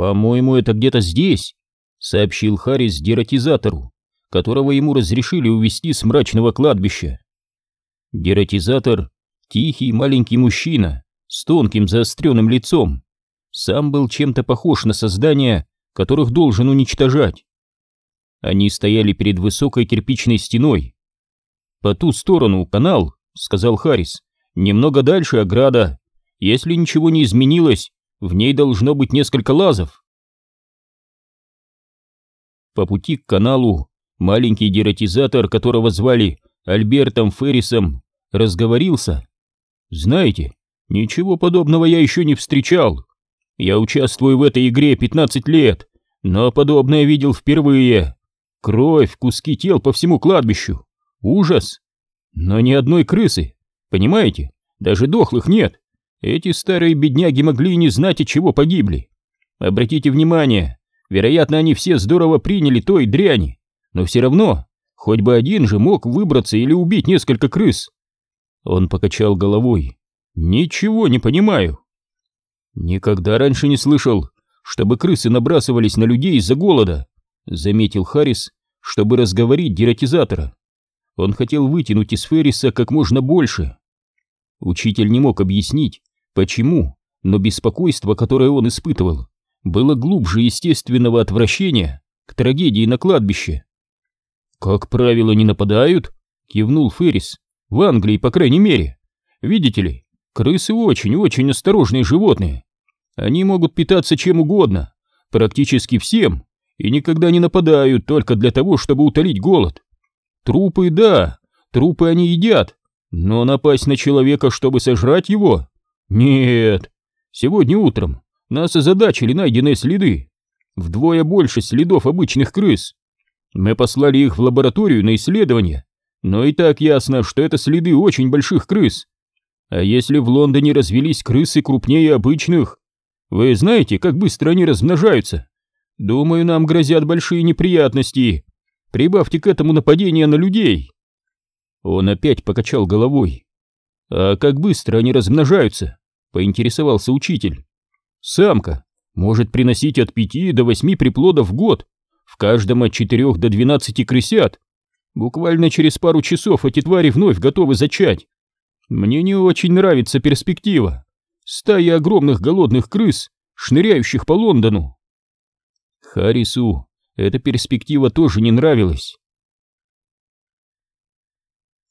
«По-моему, это где-то здесь», — сообщил Харрис дератизатору, которого ему разрешили увезти с мрачного кладбища. Дератизатор — тихий маленький мужчина с тонким заостренным лицом, сам был чем-то похож на создания, которых должен уничтожать. Они стояли перед высокой кирпичной стеной. «По ту сторону канал», — сказал Харрис, — «немного дальше ограда. Если ничего не изменилось, в ней должно быть несколько лазов». По пути к каналу маленький дератизатор, которого звали Альбертом Феррисом, разговорился. «Знаете, ничего подобного я еще не встречал. Я участвую в этой игре 15 лет, но подобное видел впервые. Кровь, куски тел по всему кладбищу. Ужас. Но ни одной крысы. Понимаете? Даже дохлых нет. Эти старые бедняги могли не знать, от чего погибли. Обратите внимание, вероятно, они все здорово приняли той дряни, но все равно, хоть бы один же мог выбраться или убить несколько крыс. Он покачал головой. Ничего не понимаю. Никогда раньше не слышал, чтобы крысы набрасывались на людей из-за голода, заметил Харрис, чтобы разговорить дератизатора. Он хотел вытянуть из Ферриса как можно больше. Учитель не мог объяснить, почему, но беспокойство, которое он испытывал, было глубже естественного отвращения к трагедии на кладбище. «Как правило, не нападают?» — кивнул Феррис. «В Англии, по крайней мере. Видите ли, крысы очень-очень осторожные животные. Они могут питаться чем угодно, практически всем, и никогда не нападают только для того, чтобы утолить голод. Трупы, да, трупы они едят, но напасть на человека, чтобы сожрать его? Нет. Сегодня утром нас озадачили найденные следы. Вдвое больше следов обычных крыс. Мы послали их в лабораторию на исследование, но и так ясно, что это следы очень больших крыс. А если в Лондоне развелись крысы крупнее обычных, вы знаете, как быстро они размножаются? Думаю, нам грозят большие неприятности. Прибавьте к этому нападение на людей. Он опять покачал головой. А как быстро они размножаются? Поинтересовался учитель. Самка может приносить от пяти до восьми приплодов в год, в каждом от четырех до двенадцати крысят. Буквально через пару часов эти твари вновь готовы зачать. Мне не очень нравится перспектива стаи огромных голодных крыс, шныряющих по Лондону. Харрису эта перспектива тоже не нравилась.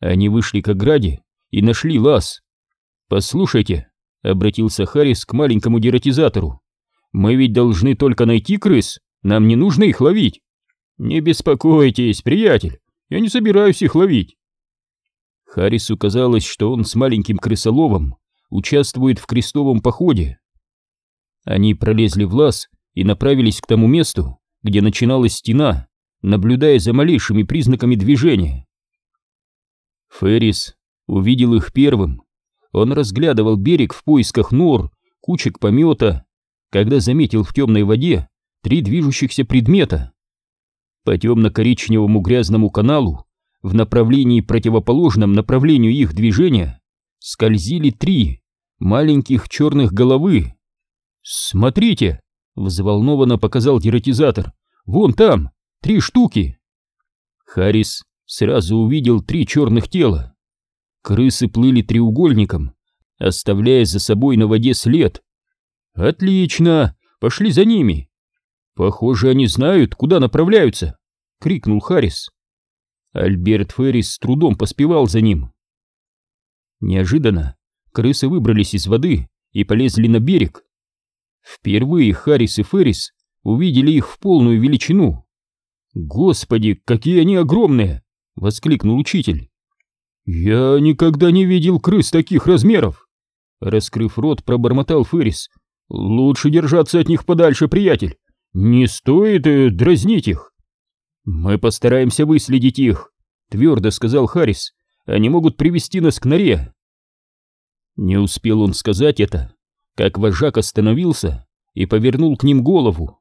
Они вышли к ограде и нашли лаз. «Послушайте», — обратился Харрис к маленькому дератизатору, «мы ведь должны только найти крыс, нам не нужно их ловить». «Не беспокойтесь, приятель, я не собираюсь их ловить». Харрису казалось, что он с маленьким крысоловом участвует в крестовом походе. Они пролезли в лаз и направились к тому месту, где начиналась стена, наблюдая за малейшими признаками движения. Феррис увидел их первым. Он разглядывал берег в поисках нор, кучек помета, когда заметил в темной воде три движущихся предмета. По темно-коричневому грязному каналу, в направлении противоположном направлению их движения, скользили три маленьких черных головы. «Смотрите!» — взволнованно показал дератизатор. «Вон там! Три штуки!» Харрис сразу увидел три черных тела. Крысы плыли треугольником, оставляя за собой на воде след. «Отлично! Пошли за ними!» «Похоже, они знают, куда направляются!» — крикнул Харрис. Альберт Феррис с трудом поспевал за ним. Неожиданно крысы выбрались из воды и полезли на берег. Впервые Харрис и Феррис увидели их в полную величину. «Господи, какие они огромные!» — воскликнул учитель. «Я никогда не видел крыс таких размеров!» Раскрыв рот, пробормотал Феррис. «Лучше держаться от них подальше, приятель! Не стоит э, дразнить их!» «Мы постараемся выследить их», — твердо сказал Харрис. «Они могут привести нас к норе». Не успел он сказать это, как вожак остановился и повернул к ним голову.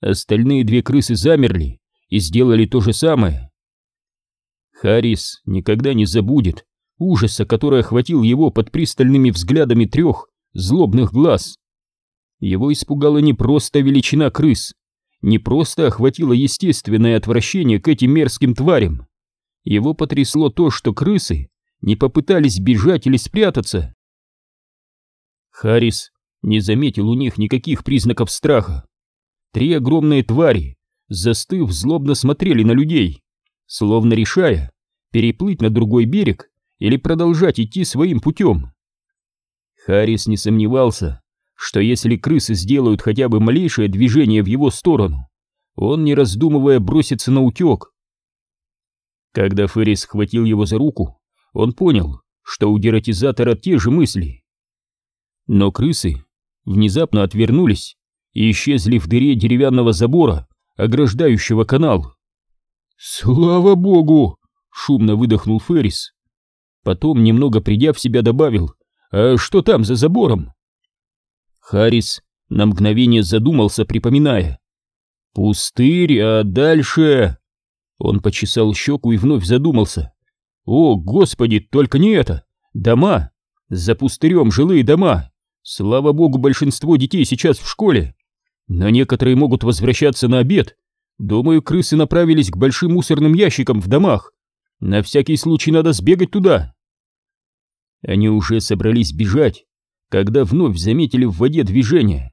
Остальные две крысы замерли и сделали то же самое. Харрис никогда не забудет ужаса, который охватил его под пристальными взглядами трех злобных глаз. Его испугала не просто величина крыс, не просто охватило естественное отвращение к этим мерзким тварям. Его потрясло то, что крысы не попытались бежать или спрятаться. Харрис не заметил у них никаких признаков страха. Три огромные твари, застыв, злобно смотрели на людей, словно решая, переплыть на другой берег или продолжать идти своим путем. Харрис не сомневался, что если крысы сделают хотя бы малейшее движение в его сторону, он, не раздумывая, бросится на утек. Когда Феррис схватил его за руку, он понял, что у дератизатора те же мысли. Но крысы внезапно отвернулись и исчезли в дыре деревянного забора, ограждающего канал. «Слава богу!» — шумно выдохнул Феррис. Потом, немного придя в себя, добавил, «А что там за забором?» Харрис на мгновение задумался, припоминая. «Пустырь, а дальше...» Он почесал щеку и вновь задумался. «О, господи, только не это! Дома! За пустырем жилые дома! Слава богу, большинство детей сейчас в школе. Но некоторые могут возвращаться на обед. Думаю, крысы направились к большим мусорным ящикам в домах. На всякий случай надо сбегать туда. Они уже собрались бежать, когда вновь заметили в воде движение.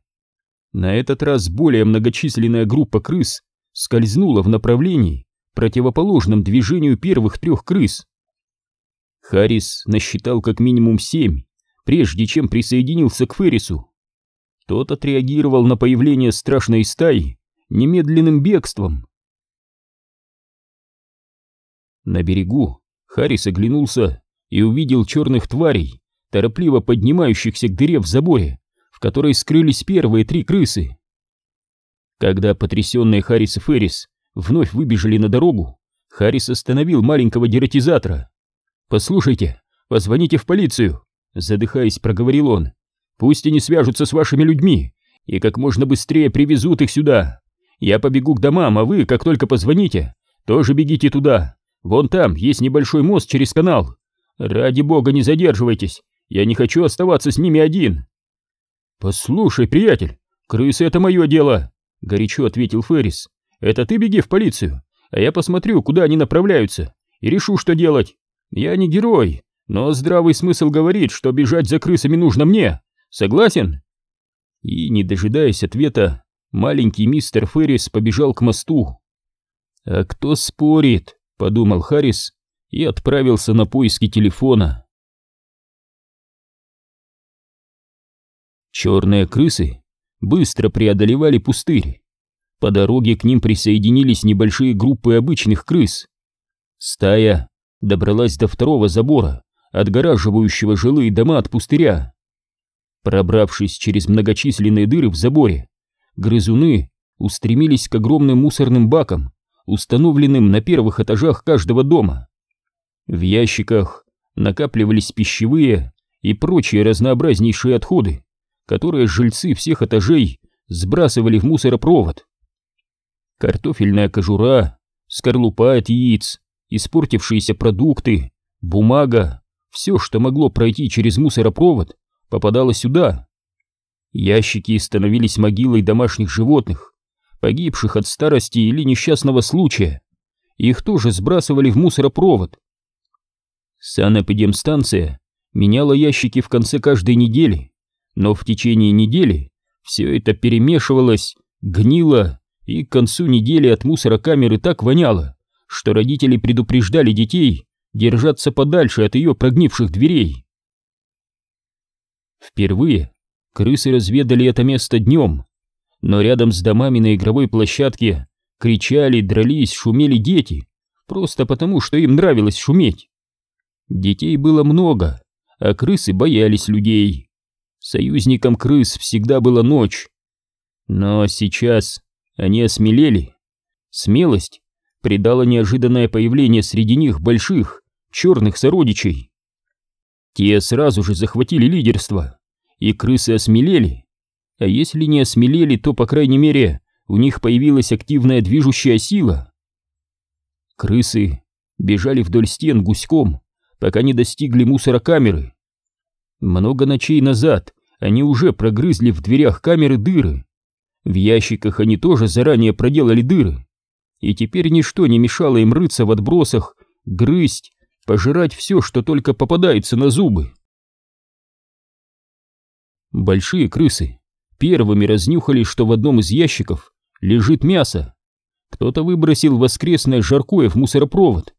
На этот раз более многочисленная группа крыс скользнула в направлении, противоположном движению первых трех крыс. Харрис насчитал как минимум семь, прежде чем присоединился к Феррису. Тот отреагировал на появление страшной стаи немедленным бегством. На берегу Харрис оглянулся и увидел черных тварей, торопливо поднимающихся к дыре в заборе, в которой скрылись первые три крысы. Когда потрясенные Харрис и Феррис вновь выбежали на дорогу, Харрис остановил маленького дератизатора. «Послушайте, позвоните в полицию, Задыхаясь, проговорил он. «Пусть они свяжутся с вашими людьми и как можно быстрее привезут их сюда. Я побегу к домам, а вы, как только позвоните, тоже бегите туда. Вон там есть небольшой мост через канал. Ради бога, не задерживайтесь. Я не хочу оставаться с ними один». «Послушай, приятель, крысы — это мое дело», — горячо ответил Феррис. «Это ты беги в полицию, а я посмотрю, куда они направляются, и решу, что делать. Я не герой, но здравый смысл говорит, что бежать за крысами нужно мне. Согласен? И, не дожидаясь ответа, маленький мистер Феррис побежал к мосту. «А кто спорит?» — подумал Харрис и отправился на поиски телефона. Черные крысы быстро преодолевали пустырь. По дороге к ним присоединились небольшие группы обычных крыс. Стая добралась до второго забора отгораживающего жилые дома от пустыря. Пробравшись через многочисленные дыры в заборе, грызуны устремились к огромным мусорным бакам, установленным на первых этажах каждого дома. В ящиках накапливались пищевые и прочие разнообразнейшие отходы, которые жильцы всех этажей сбрасывали в мусоропровод. Картофельная кожура, скорлупа от яиц, испортившиеся продукты, бумага, все, что могло пройти через мусоропровод, попадало сюда. Ящики становились могилой домашних животных, погибших от старости или несчастного случая. Их тоже сбрасывали в мусоропровод. Санэпидемстанция меняла ящики в конце каждой недели, но в течение недели все это перемешивалось, гнило, и к концу недели от мусорокамеры так воняло, что родители предупреждали детей держаться подальше от ее прогнивших дверей. Впервые крысы разведали это место днем, но рядом с домами на игровой площадке кричали, дрались, шумели дети, просто потому, что им нравилось шуметь. Детей было много, а крысы боялись людей. Союзникам крыс всегда была ночь. Но сейчас они осмелели. Смелость придала неожиданное появление среди них больших, черных сородичей. Те сразу же захватили лидерство, и крысы осмелели. А если не осмелели, то, по крайней мере, у них появилась активная движущая сила. Крысы бежали вдоль стен гуськом, пока не достигли мусорокамеры. Много ночей назад они уже прогрызли в дверях камеры дыры. В ящиках они тоже заранее проделали дыры. И теперь ничто не мешало им рыться в отбросах, грызть, пожирать все, что только попадается на зубы. Большие крысы первыми разнюхали, что в одном из ящиков лежит мясо. Кто-то выбросил воскресное жаркое в мусоропровод.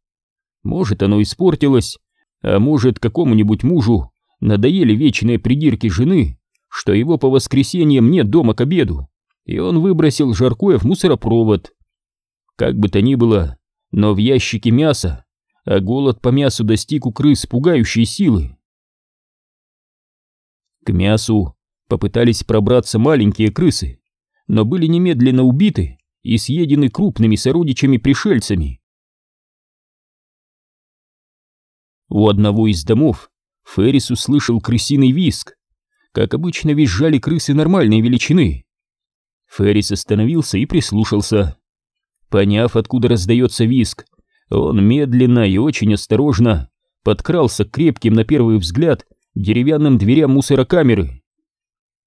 Может, оно испортилось, а может, какому-нибудь мужу надоели вечные придирки жены, что его по воскресеньям нет дома к обеду, и он выбросил жаркое в мусоропровод. Как бы то ни было, но в ящике мясо, а голод по мясу достиг у крыс пугающей силы. К мясу попытались пробраться маленькие крысы, но были немедленно убиты и съедены крупными сородичами-пришельцами. У одного из домов Феррис услышал крысиный визг. Как обычно визжали крысы нормальной величины. Феррис остановился и прислушался. Поняв, откуда раздается визг, он медленно и очень осторожно подкрался к крепким на первый взгляд деревянным дверям мусорокамеры.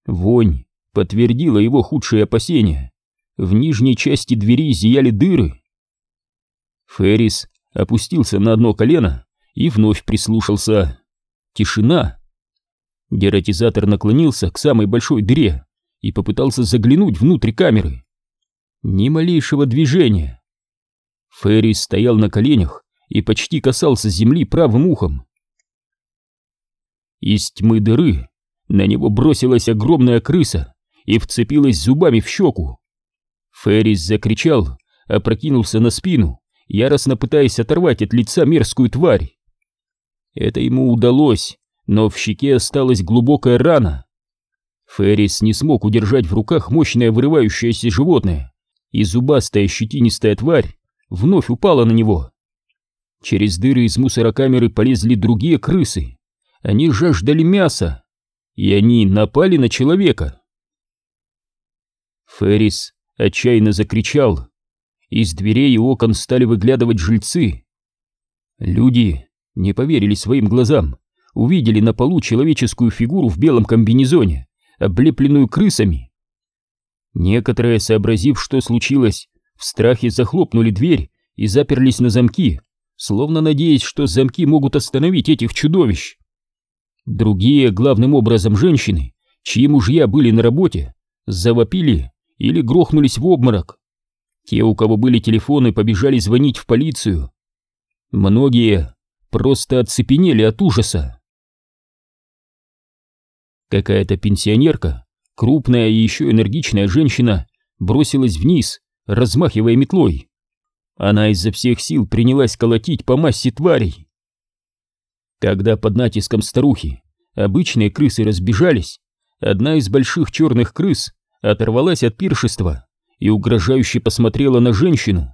Вонь подтвердила его худшие опасения. В нижней части двери зияли дыры. Феррис опустился на одно колено и вновь прислушался. Тишина. Дератизатор наклонился к самой большой дыре и попытался заглянуть внутрь камеры. Ни малейшего движения. Феррис стоял на коленях и почти касался земли правым ухом. Из тьмы дыры на него бросилась огромная крыса и вцепилась зубами в щеку. Феррис закричал, опрокинулся на спину, яростно пытаясь оторвать от лица мерзкую тварь. Это ему удалось, но в щеке осталась глубокая рана. Феррис не смог удержать в руках мощное вырывающееся животное, и зубастая щетинистая тварь вновь упала на него. Через дыры из мусорокамеры полезли другие крысы. Они жаждали мяса, и они напали на человека. Феррис отчаянно закричал. Из дверей и окон стали выглядывать жильцы. Люди не поверили своим глазам, увидели на полу человеческую фигуру в белом комбинезоне, облепленную крысами. Некоторые, сообразив, что случилось, в страхе захлопнули дверь и заперлись на замки, словно надеясь, что замки могут остановить этих чудовищ. Другие, главным образом женщины, чьи мужья были на работе, завопили или грохнулись в обморок. Те, у кого были телефоны, побежали звонить в полицию. Многие просто оцепенели от ужаса. Какая-то пенсионерка, крупная и еще энергичная женщина, бросилась вниз, размахивая метлой. Она изо всех сил принялась колотить по массе тварей. Когда под натиском старухи обычные крысы разбежались, одна из больших черных крыс оторвалась от пиршества и угрожающе посмотрела на женщину.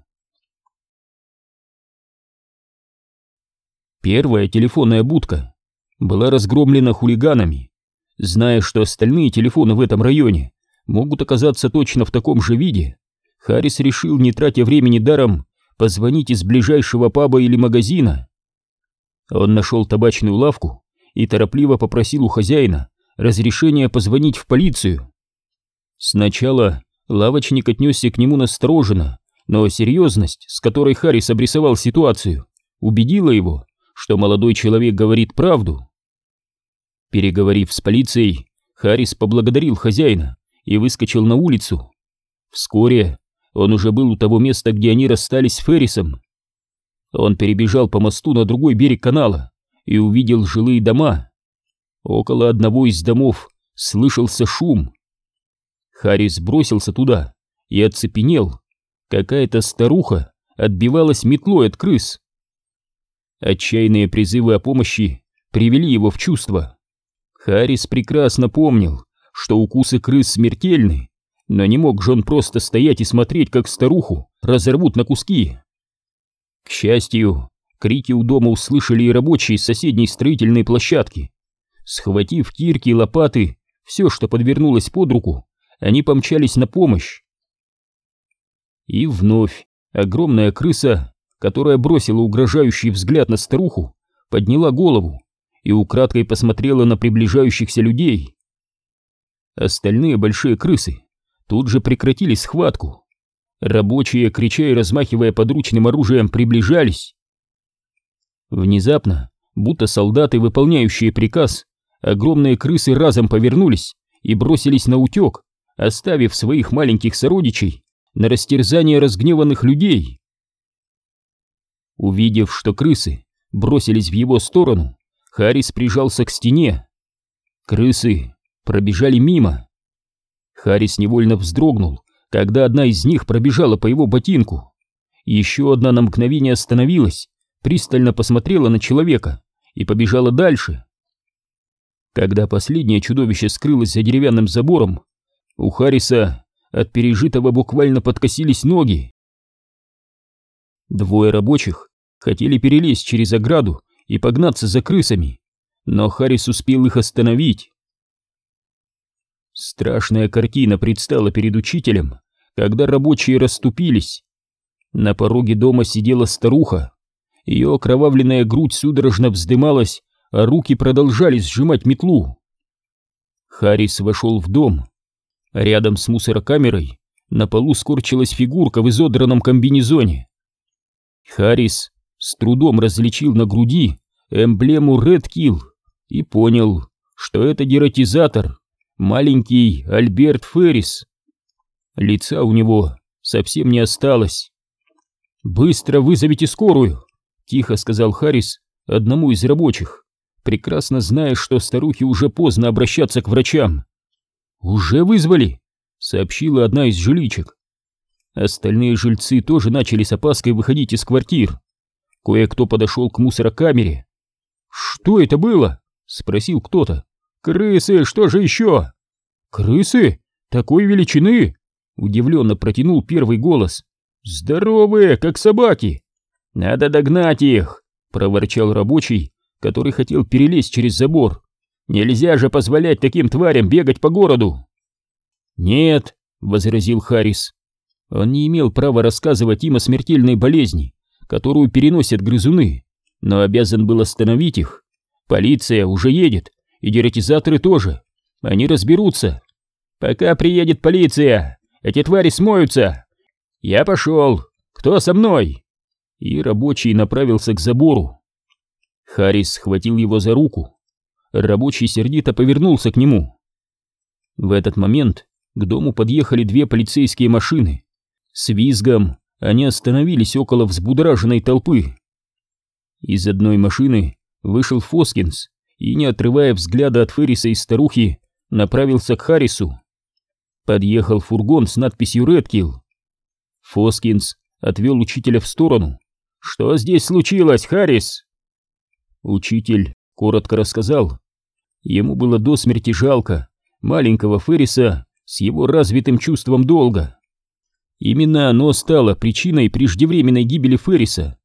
Первая телефонная будка была разгромлена хулиганами. Зная, что остальные телефоны в этом районе могут оказаться точно в таком же виде, Харрис решил, не тратя времени даром, позвонить из ближайшего паба или магазина. Он нашел табачную лавку и торопливо попросил у хозяина разрешения позвонить в полицию. Сначала лавочник отнесся к нему настороженно, но серьезность, с которой Харрис обрисовал ситуацию, убедила его, что молодой человек говорит правду. Переговорив с полицией, Харрис поблагодарил хозяина и выскочил на улицу. Вскоре он уже был у того места, где они расстались с Феррисом. Он перебежал по мосту на другой берег канала и увидел жилые дома. Около одного из домов слышался шум. Харрис бросился туда и оцепенел. Какая-то старуха отбивалась метлой от крыс. Отчаянные призывы о помощи привели его в чувство. Харрис прекрасно помнил, что укусы крыс смертельны, но не мог же он просто стоять и смотреть, как старуху разорвут на куски. К счастью, крики у дома услышали и рабочие из соседней строительной площадки. Схватив кирки и лопаты, все, что подвернулось под руку, они помчались на помощь. И вновь огромная крыса, которая бросила угрожающий взгляд на старуху, подняла голову и украдкой посмотрела на приближающихся людей. Остальные большие крысы тут же прекратили схватку. Рабочие, крича и размахивая подручным оружием, приближались. Внезапно, будто солдаты, выполняющие приказ, огромные крысы разом повернулись и бросились на утек, оставив своих маленьких сородичей на растерзание разгневанных людей. Увидев, что крысы бросились в его сторону, Харрис прижался к стене. Крысы пробежали мимо. Харрис невольно вздрогнул, когда одна из них пробежала по его ботинку. Еще одна на мгновение остановилась, пристально посмотрела на человека и побежала дальше. Когда последнее чудовище скрылось за деревянным забором, у Харриса от пережитого буквально подкосились ноги. Двое рабочих хотели перелезть через ограду и погнаться за крысами, но Харрис успел их остановить. Страшная картина предстала перед учителем, когда рабочие расступились. На пороге дома сидела старуха. Ее окровавленная грудь судорожно вздымалась, а руки продолжали сжимать метлу. Харрис вошел в дом. Рядом с мусорокамерой на полу скорчилась фигурка в изодранном комбинезоне. Харрис с трудом различил на груди эмблему Red Kill и понял, что это дератизатор маленький Альберт Феррис. Лица у него совсем не осталось. «Быстро вызовите скорую!» — тихо сказал Харрис одному из рабочих, прекрасно зная, что старухе уже поздно обращаться к врачам. «Уже вызвали?» — сообщила одна из жиличек. Остальные жильцы тоже начали с опаской выходить из квартир. Кое-кто подошел к мусорокамере. «Что это было?» — спросил кто-то. «Крысы, что же еще?» «Крысы? Такой величины?» Удивленно протянул первый голос. «Здоровые, как собаки!» «Надо догнать их!» — проворчал рабочий, который хотел перелезть через забор. «Нельзя же позволять таким тварям бегать по городу!» «Нет!» — возразил Харрис. Он не имел права рассказывать им о смертельной болезни, которую переносят грызуны, но обязан был остановить их. Полиция уже едет, и дератизаторы тоже. Они разберутся. Пока приедет полиция, эти твари смоются. Я пошел. Кто со мной? И рабочий направился к забору. Харрис схватил его за руку. Рабочий сердито повернулся к нему. В этот момент к дому подъехали две полицейские машины. С визгом они остановились около взбудораженной толпы. Из одной машины вышел Фоскинс и, не отрывая взгляда от Ферриса и старухи, направился к Харрису. Подъехал фургон с надписью «Редкилл». Фоскинс отвел учителя в сторону. «Что здесь случилось, Харрис?» Учитель коротко рассказал. Ему было до смерти жалко маленького Ферриса с его развитым чувством долга. Именно оно стало причиной преждевременной гибели Ферриса.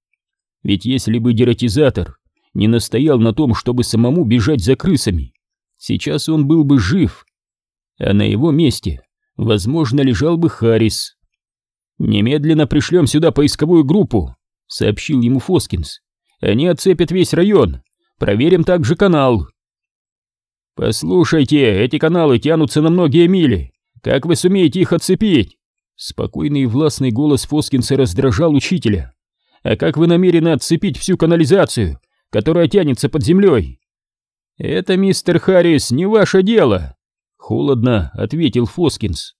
Ведь если бы дератизатор не настоял на том, чтобы самому бежать за крысами, сейчас он был бы жив. А на его месте, возможно, лежал бы Харрис. «Немедленно пришлем сюда поисковую группу», — сообщил ему Фоскинс. «Они оцепят весь район. Проверим также канал». «Послушайте, эти каналы тянутся на многие мили. Как вы сумеете их отцепить?» Спокойный и властный голос Фоскинса раздражал учителя. «А как вы намерены отцепить всю канализацию, которая тянется под землей. «Это, мистер Харрис, не ваше дело», — холодно ответил Фоскинс.